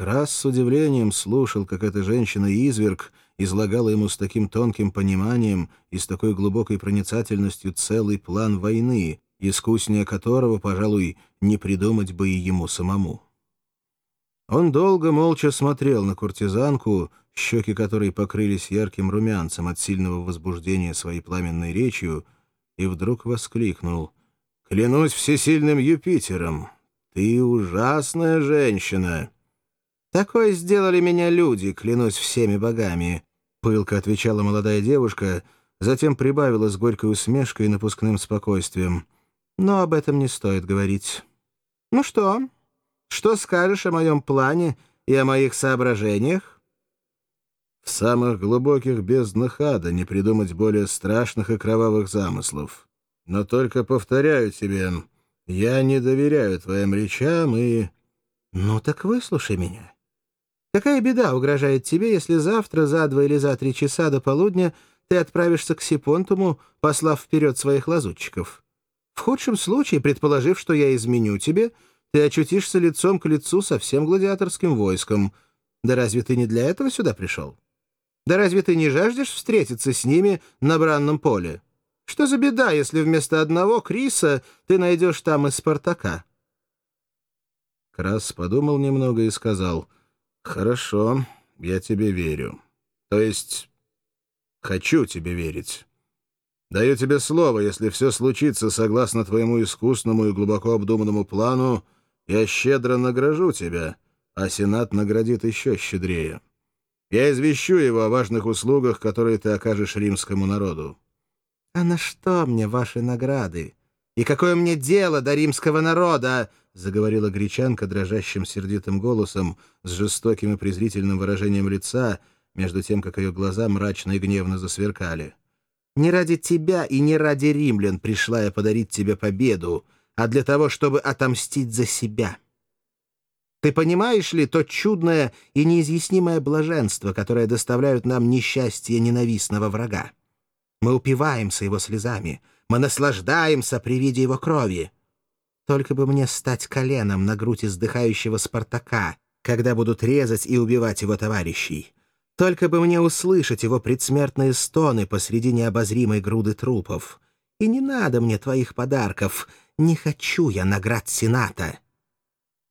Крас с удивлением слушал, как эта женщина-изверг излагала ему с таким тонким пониманием и с такой глубокой проницательностью целый план войны, искуснее которого, пожалуй, не придумать бы и ему самому. Он долго молча смотрел на куртизанку, щеки которой покрылись ярким румянцем от сильного возбуждения своей пламенной речью, и вдруг воскликнул «Клянусь всесильным Юпитером! Ты ужасная женщина!» «Такое сделали меня люди, клянусь всеми богами», — пылко отвечала молодая девушка, затем прибавила с горькой усмешкой и напускным спокойствием. «Но об этом не стоит говорить». «Ну что? Что скажешь о моем плане и о моих соображениях?» В самых глубоких безднах ада не придумать более страшных и кровавых замыслов. Но только повторяю тебе, я не доверяю твоим речам и... Ну так выслушай меня. Какая беда угрожает тебе, если завтра за два или за три часа до полудня ты отправишься к Сипонтуму, послав вперед своих лазутчиков? В худшем случае, предположив, что я изменю тебе, ты очутишься лицом к лицу со всем гладиаторским войском. Да разве ты не для этого сюда пришел? Да разве ты не жаждешь встретиться с ними на бранном поле? Что за беда, если вместо одного Криса ты найдешь там и Спартака?» Крас подумал немного и сказал — «Хорошо, я тебе верю. То есть, хочу тебе верить. Даю тебе слово, если все случится согласно твоему искусному и глубоко обдуманному плану, я щедро награжу тебя, а Сенат наградит еще щедрее. Я извещу его о важных услугах, которые ты окажешь римскому народу». «А на что мне ваши награды? И какое мне дело до римского народа?» — заговорила гречанка дрожащим сердитым голосом, с жестоким и презрительным выражением лица, между тем, как ее глаза мрачно и гневно засверкали. «Не ради тебя и не ради римлян пришла я подарить тебе победу, а для того, чтобы отомстить за себя. Ты понимаешь ли то чудное и неизъяснимое блаженство, которое доставляют нам несчастье ненавистного врага? Мы упиваемся его слезами, мы наслаждаемся при виде его крови». Только бы мне стать коленом на грудь издыхающего Спартака, когда будут резать и убивать его товарищей. Только бы мне услышать его предсмертные стоны посреди необозримой груды трупов. И не надо мне твоих подарков. Не хочу я наград Сената».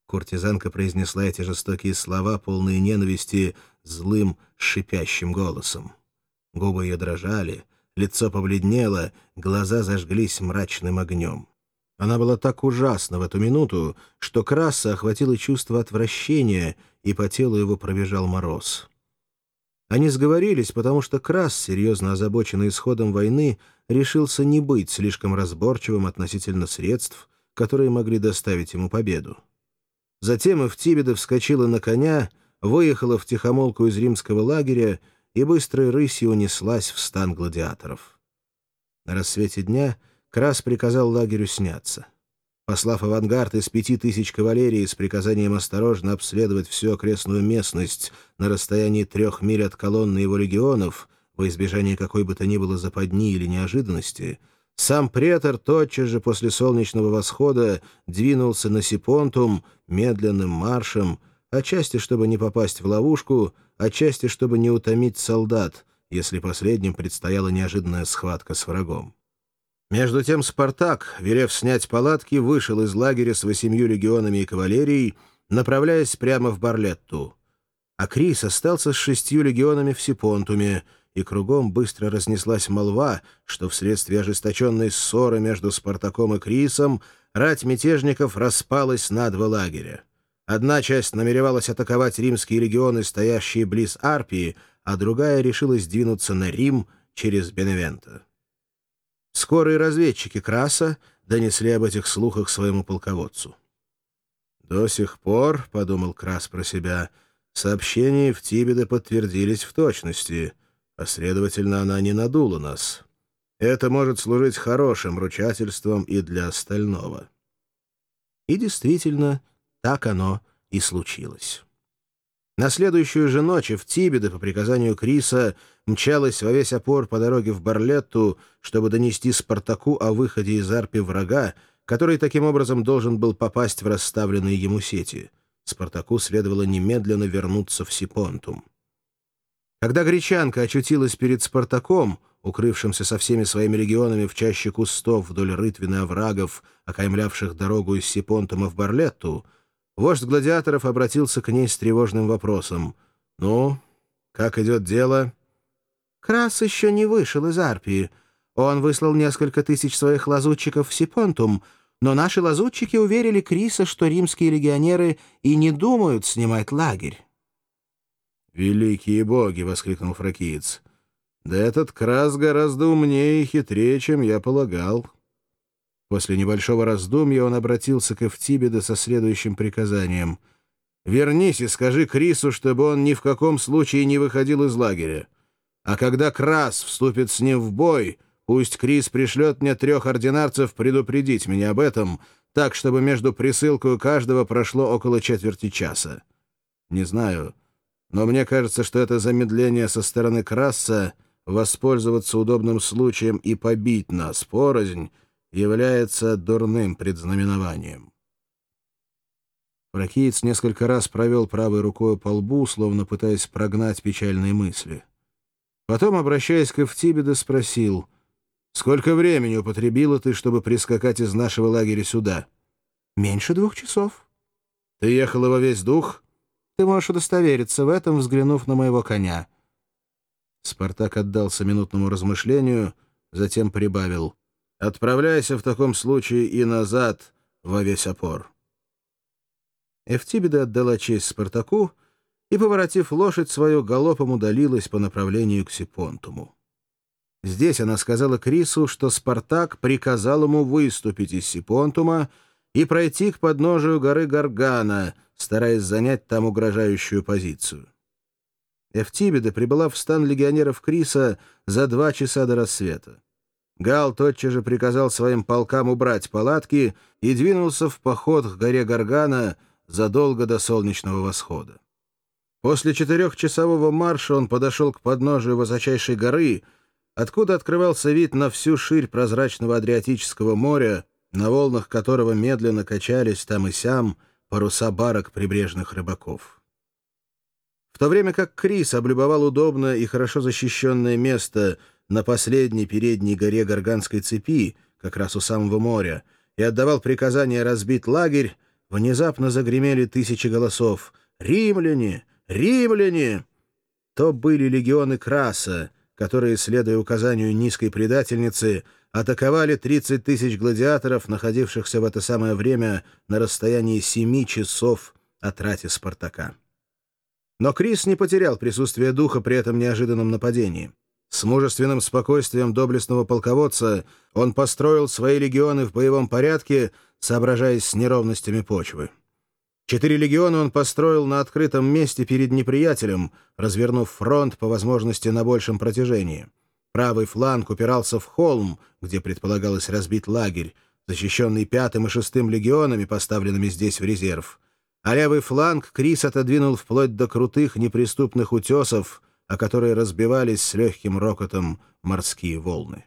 Куртизанка произнесла эти жестокие слова, полные ненависти, злым, шипящим голосом. Губы ее дрожали, лицо побледнело, глаза зажглись мрачным огнем. Она была так ужасна в эту минуту, что Краса охватило чувство отвращения, и по телу его пробежал мороз. Они сговорились, потому что Крас, серьезно озабоченный исходом войны, решился не быть слишком разборчивым относительно средств, которые могли доставить ему победу. Затем Эфтибеда вскочила на коня, выехала в тихомолку из римского лагеря и быстрой рысью унеслась в стан гладиаторов. На рассвете дня — Крас приказал лагерю сняться. Послав авангард из пяти тысяч кавалерии с приказанием осторожно обследовать всю окрестную местность на расстоянии трех миль от колонны его легионов, во избежание какой бы то ни было западни или неожиданности, сам претор тотчас же после солнечного восхода двинулся на Сипонтум медленным маршем, отчасти чтобы не попасть в ловушку, отчасти чтобы не утомить солдат, если последним предстояла неожиданная схватка с врагом. Между тем Спартак, велев снять палатки, вышел из лагеря с восемью легионами и кавалерией, направляясь прямо в Барлетту. А Крис остался с шестью легионами в Сипонтуме, и кругом быстро разнеслась молва, что вследствие ожесточенной ссоры между Спартаком и Крисом рать мятежников распалась на два лагеря. Одна часть намеревалась атаковать римские легионы, стоящие близ Арпии, а другая решилась двинуться на Рим через Беневенто. Скорые разведчики Краса донесли об этих слухах своему полководцу. «До сих пор, — подумал Крас про себя, — сообщения в Тибеде подтвердились в точности, а, следовательно, она не надула нас. Это может служить хорошим ручательством и для остального». И действительно, так оно и случилось. На следующую же ночь в Тибеде по приказанию Криса мчалась во весь опор по дороге в Барлетту, чтобы донести Спартаку о выходе из арпи врага, который таким образом должен был попасть в расставленные ему сети. Спартаку следовало немедленно вернуться в Сипонтум. Когда гречанка очутилась перед Спартаком, укрывшимся со всеми своими легионами в чаще кустов вдоль рытвины оврагов, окаймлявших дорогу из Сипонтума в Барлетту, вождь гладиаторов обратился к ней с тревожным вопросом. «Ну, как идет дело?» «Крас еще не вышел из Арпии. Он выслал несколько тысяч своих лазутчиков в Сипонтум, но наши лазутчики уверили Криса, что римские легионеры и не думают снимать лагерь». «Великие боги!» — воскликнул фракиец. Да этот Крас гораздо умнее и хитрее, чем я полагал. После небольшого раздумья он обратился к Эфтибеда со следующим приказанием. «Вернись и скажи Крису, чтобы он ни в каком случае не выходил из лагеря. А когда Крас вступит с ним в бой, пусть Крис пришлет мне трех ординарцев предупредить меня об этом, так, чтобы между присылкой каждого прошло около четверти часа. Не знаю, но мне кажется, что это замедление со стороны Краса — воспользоваться удобным случаем и побить нас порознь является дурным предзнаменованием. Фракиец несколько раз провел правой рукой по лбу, словно пытаясь прогнать печальные мысли. Потом, обращаясь к Эфтибеде, спросил, «Сколько времени употребила ты, чтобы прискакать из нашего лагеря сюда?» «Меньше двух часов». «Ты ехала во весь дух?» «Ты можешь удостовериться в этом, взглянув на моего коня». Спартак отдался минутному размышлению, затем прибавил. «Отправляйся в таком случае и назад во весь опор». Эфтибеда отдала честь Спартаку и, поворотив лошадь свою, галопом удалилась по направлению к Сипонтуму. Здесь она сказала Крису, что Спартак приказал ему выступить из Сипонтума и пройти к подножию горы Гаргана, стараясь занять там угрожающую позицию. Эфтибеда прибыла в стан легионеров Криса за два часа до рассвета. Гал тотчас же приказал своим полкам убрать палатки и двинулся в поход к горе Гаргана задолго до солнечного восхода. После четырехчасового марша он подошел к подножию высочайшей горы, откуда открывался вид на всю ширь прозрачного Адриатического моря, на волнах которого медленно качались там и сям паруса барок прибрежных рыбаков. В то время как Крис облюбовал удобное и хорошо защищенное место на последней передней горе Горганской цепи, как раз у самого моря, и отдавал приказание разбить лагерь, внезапно загремели тысячи голосов. «Римляне! Римляне!» То были легионы Краса, которые, следуя указанию низкой предательницы, атаковали 30 тысяч гладиаторов, находившихся в это самое время на расстоянии семи часов от рати Спартака. Но Крис не потерял присутствие духа при этом неожиданном нападении. С мужественным спокойствием доблестного полководца он построил свои легионы в боевом порядке, соображаясь с неровностями почвы. Четыре легиона он построил на открытом месте перед неприятелем, развернув фронт по возможности на большем протяжении. Правый фланг упирался в холм, где предполагалось разбить лагерь, защищенный пятым и шестым легионами, поставленными здесь в резерв а левый фланг Крис отодвинул вплоть до крутых неприступных утесов, о которые разбивались с легким рокотом морские волны.